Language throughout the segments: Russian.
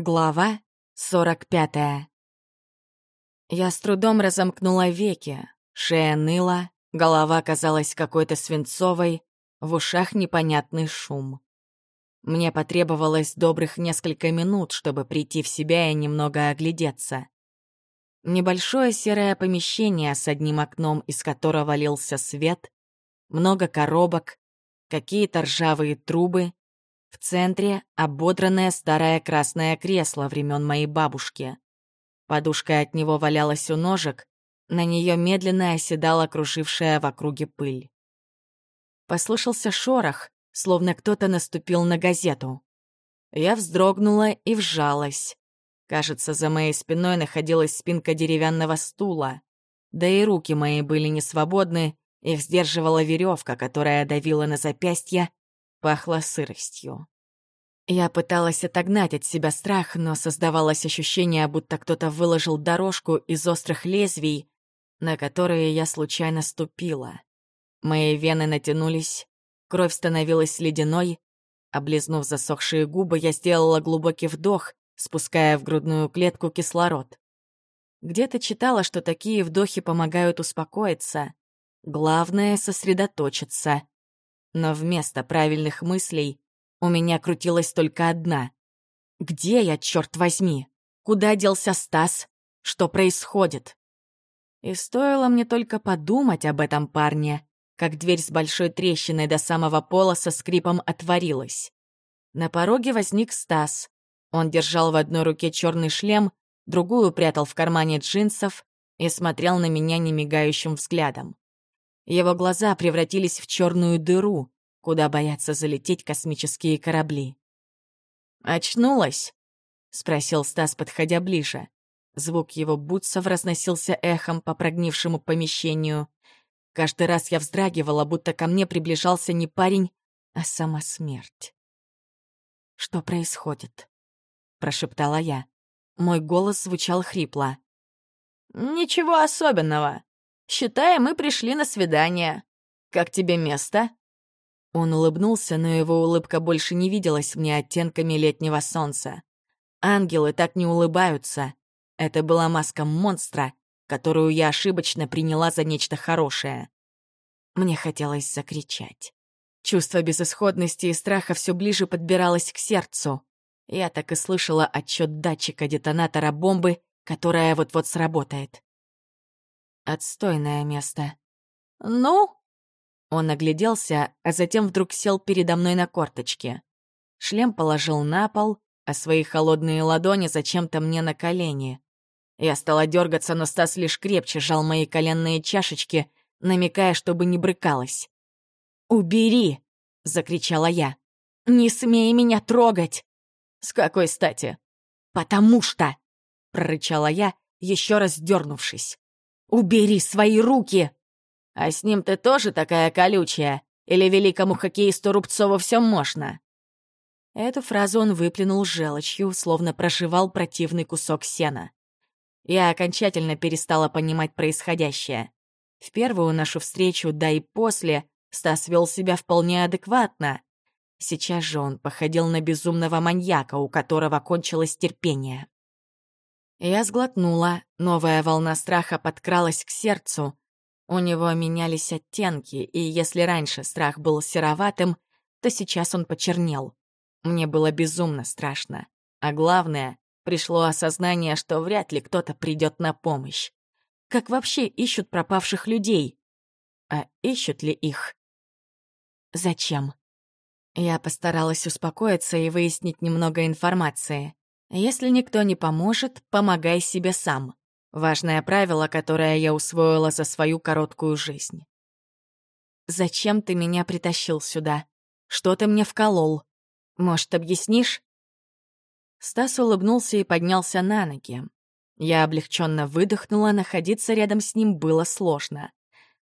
Глава 45 Я с трудом разомкнула веки, шея ныла, голова казалась какой-то свинцовой, в ушах непонятный шум. Мне потребовалось добрых несколько минут, чтобы прийти в себя и немного оглядеться. Небольшое серое помещение с одним окном, из которого лился свет, много коробок, какие-то ржавые трубы, в центре — ободранное старое красное кресло времен моей бабушки. Подушка от него валялась у ножек, на нее медленно оседала кружившая в округе пыль. Послышался шорох, словно кто-то наступил на газету. Я вздрогнула и вжалась. Кажется, за моей спиной находилась спинка деревянного стула. Да и руки мои были не свободны, их сдерживала веревка, которая давила на запястье, пахло сыростью. Я пыталась отогнать от себя страх, но создавалось ощущение, будто кто-то выложил дорожку из острых лезвий, на которые я случайно ступила. Мои вены натянулись, кровь становилась ледяной. Облизнув засохшие губы, я сделала глубокий вдох, спуская в грудную клетку кислород. Где-то читала, что такие вдохи помогают успокоиться. Главное — сосредоточиться. Но вместо правильных мыслей у меня крутилась только одна. «Где я, черт возьми? Куда делся Стас? Что происходит?» И стоило мне только подумать об этом парне, как дверь с большой трещиной до самого пола со скрипом отворилась. На пороге возник Стас. Он держал в одной руке черный шлем, другую прятал в кармане джинсов и смотрел на меня немигающим взглядом. Его глаза превратились в черную дыру, куда боятся залететь космические корабли. «Очнулась?» — спросил Стас, подходя ближе. Звук его бутсов разносился эхом по прогнившему помещению. Каждый раз я вздрагивала, будто ко мне приближался не парень, а сама смерть. «Что происходит?» — прошептала я. Мой голос звучал хрипло. «Ничего особенного. Считай, мы пришли на свидание. Как тебе место?» Он улыбнулся, но его улыбка больше не виделась мне оттенками летнего солнца. Ангелы так не улыбаются. Это была маска монстра, которую я ошибочно приняла за нечто хорошее. Мне хотелось закричать. Чувство безысходности и страха все ближе подбиралось к сердцу. Я так и слышала отчет датчика детонатора бомбы, которая вот-вот сработает. Отстойное место. «Ну?» Он огляделся, а затем вдруг сел передо мной на корточке. Шлем положил на пол, а свои холодные ладони зачем-то мне на колени. Я стала дергаться, но Стас лишь крепче жал мои коленные чашечки, намекая, чтобы не брыкалась. «Убери!» — закричала я. «Не смей меня трогать!» «С какой стати?» «Потому что!» — прорычала я, еще раз дернувшись. «Убери свои руки!» «А с ним ты тоже такая колючая? Или великому хоккеисту Рубцову все можно?» Эту фразу он выплюнул желчью, словно прошивал противный кусок сена. Я окончательно перестала понимать происходящее. В первую нашу встречу, да и после, Стас вел себя вполне адекватно. Сейчас же он походил на безумного маньяка, у которого кончилось терпение. Я сглотнула, новая волна страха подкралась к сердцу. У него менялись оттенки, и если раньше страх был сероватым, то сейчас он почернел. Мне было безумно страшно. А главное, пришло осознание, что вряд ли кто-то придет на помощь. Как вообще ищут пропавших людей? А ищут ли их? Зачем? Я постаралась успокоиться и выяснить немного информации. Если никто не поможет, помогай себе сам. Важное правило, которое я усвоила за свою короткую жизнь. «Зачем ты меня притащил сюда? Что ты мне вколол? Может, объяснишь?» Стас улыбнулся и поднялся на ноги. Я облегченно выдохнула, находиться рядом с ним было сложно.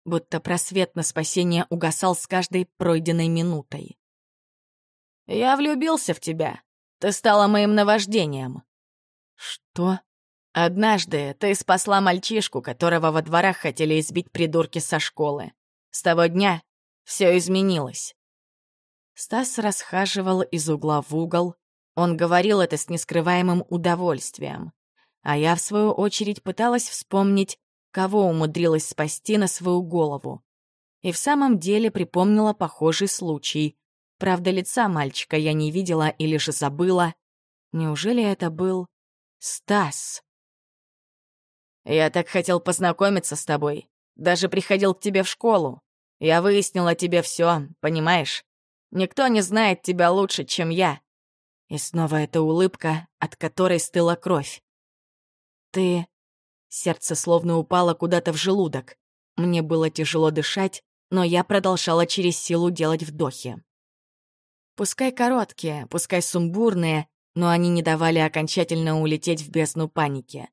Будто просвет на спасение угасал с каждой пройденной минутой. «Я влюбился в тебя. Ты стала моим наваждением». «Что?» «Однажды ты спасла мальчишку, которого во дворах хотели избить придурки со школы. С того дня все изменилось». Стас расхаживал из угла в угол, Он говорил это с нескрываемым удовольствием. А я, в свою очередь, пыталась вспомнить, кого умудрилась спасти на свою голову. И в самом деле припомнила похожий случай. Правда, лица мальчика я не видела или же забыла. Неужели это был Стас? «Я так хотел познакомиться с тобой. Даже приходил к тебе в школу. Я выяснил о тебе все, понимаешь? Никто не знает тебя лучше, чем я». И снова эта улыбка, от которой стыла кровь. «Ты...» Сердце словно упало куда-то в желудок. Мне было тяжело дышать, но я продолжала через силу делать вдохи. Пускай короткие, пускай сумбурные, но они не давали окончательно улететь в бездну паники.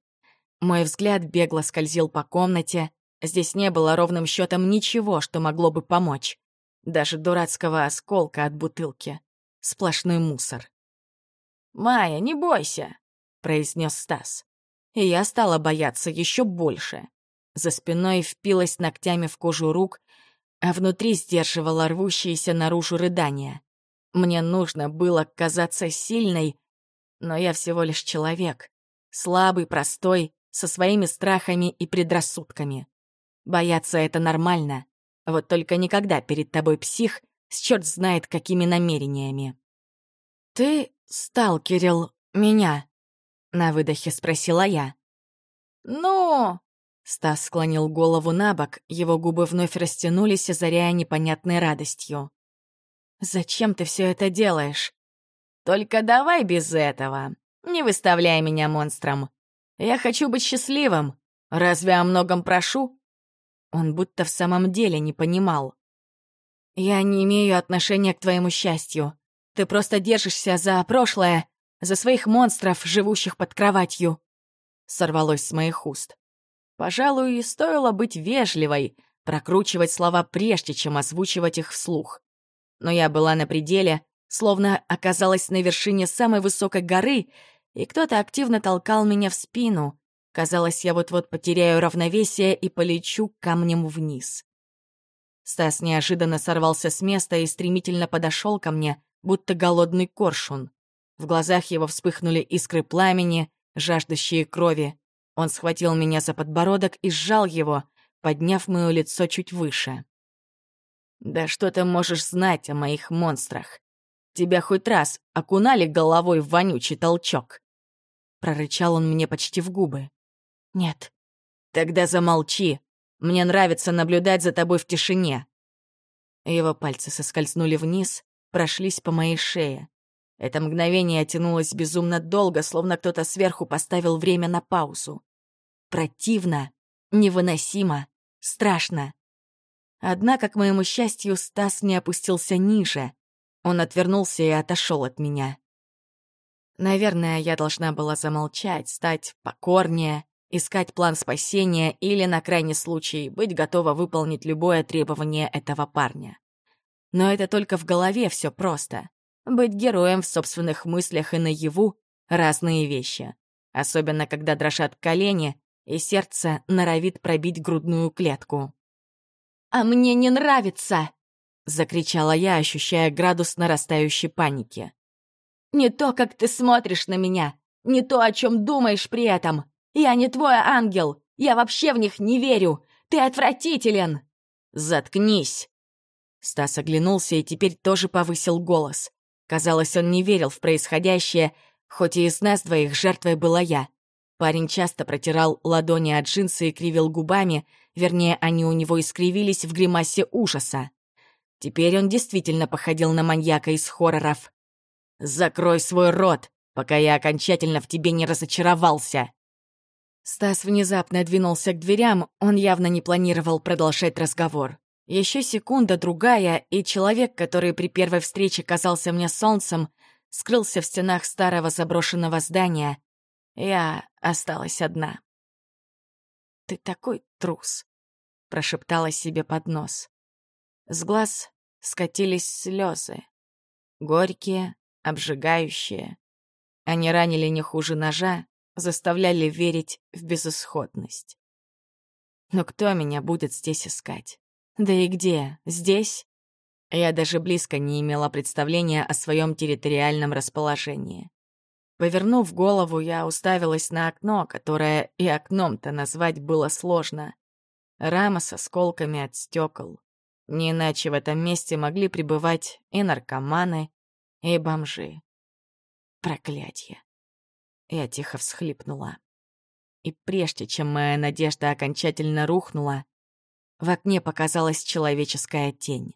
Мой взгляд бегло скользил по комнате. Здесь не было ровным счетом ничего, что могло бы помочь. Даже дурацкого осколка от бутылки. Сплошной мусор. «Майя, не бойся», — произнес Стас. И я стала бояться еще больше. За спиной впилась ногтями в кожу рук, а внутри сдерживала рвущиеся наружу рыдания. Мне нужно было казаться сильной, но я всего лишь человек. Слабый, простой, со своими страхами и предрассудками. Бояться — это нормально. Вот только никогда перед тобой псих с черт знает какими намерениями. «Ты сталкерил меня?» — на выдохе спросила я. «Ну...» Стас склонил голову на бок, его губы вновь растянулись, озаряя непонятной радостью. «Зачем ты все это делаешь?» «Только давай без этого. Не выставляй меня монстром. Я хочу быть счастливым. Разве о многом прошу?» Он будто в самом деле не понимал. «Я не имею отношения к твоему счастью. Ты просто держишься за прошлое, за своих монстров, живущих под кроватью», — сорвалось с моих уст. Пожалуй, стоило быть вежливой, прокручивать слова прежде, чем озвучивать их вслух. Но я была на пределе, словно оказалась на вершине самой высокой горы, и кто-то активно толкал меня в спину. Казалось, я вот-вот потеряю равновесие и полечу камнем вниз. Стас неожиданно сорвался с места и стремительно подошел ко мне, будто голодный коршун. В глазах его вспыхнули искры пламени, жаждущие крови. Он схватил меня за подбородок и сжал его, подняв мое лицо чуть выше. «Да что ты можешь знать о моих монстрах? Тебя хоть раз окунали головой в вонючий толчок?» Прорычал он мне почти в губы. «Нет». «Тогда замолчи. Мне нравится наблюдать за тобой в тишине». Его пальцы соскользнули вниз, прошлись по моей шее. Это мгновение тянулось безумно долго, словно кто-то сверху поставил время на паузу. Противно, невыносимо, страшно. Однако, к моему счастью, Стас не опустился ниже. Он отвернулся и отошел от меня. Наверное, я должна была замолчать, стать покорнее, искать план спасения или, на крайний случай, быть готова выполнить любое требование этого парня. Но это только в голове все просто. Быть героем в собственных мыслях и наяву — разные вещи. Особенно, когда дрожат колени и сердце норовит пробить грудную клетку. «А мне не нравится!» — закричала я, ощущая градус нарастающей паники. «Не то, как ты смотришь на меня, не то, о чем думаешь при этом. Я не твой ангел, я вообще в них не верю. Ты отвратителен!» «Заткнись!» Стас оглянулся и теперь тоже повысил голос. Казалось, он не верил в происходящее, хоть и из нас двоих жертвой была я. Парень часто протирал ладони от джинсы и кривил губами, вернее, они у него искривились в гримасе ужаса. Теперь он действительно походил на маньяка из хорроров. «Закрой свой рот, пока я окончательно в тебе не разочаровался!» Стас внезапно двинулся к дверям, он явно не планировал продолжать разговор. Еще секунда, другая, и человек, который при первой встрече казался мне солнцем, скрылся в стенах старого заброшенного здания, я осталась одна. «Ты такой трус», — прошептала себе под нос. С глаз скатились слезы. Горькие, обжигающие. Они ранили не хуже ножа, заставляли верить в безысходность. Но кто меня будет здесь искать? Да и где? Здесь? Я даже близко не имела представления о своем территориальном расположении. Повернув голову, я уставилась на окно, которое и окном-то назвать было сложно. Рама с осколками от стекол. Не иначе в этом месте могли пребывать и наркоманы, и бомжи. Проклятье. Я тихо всхлипнула. И прежде чем моя надежда окончательно рухнула, в окне показалась человеческая тень.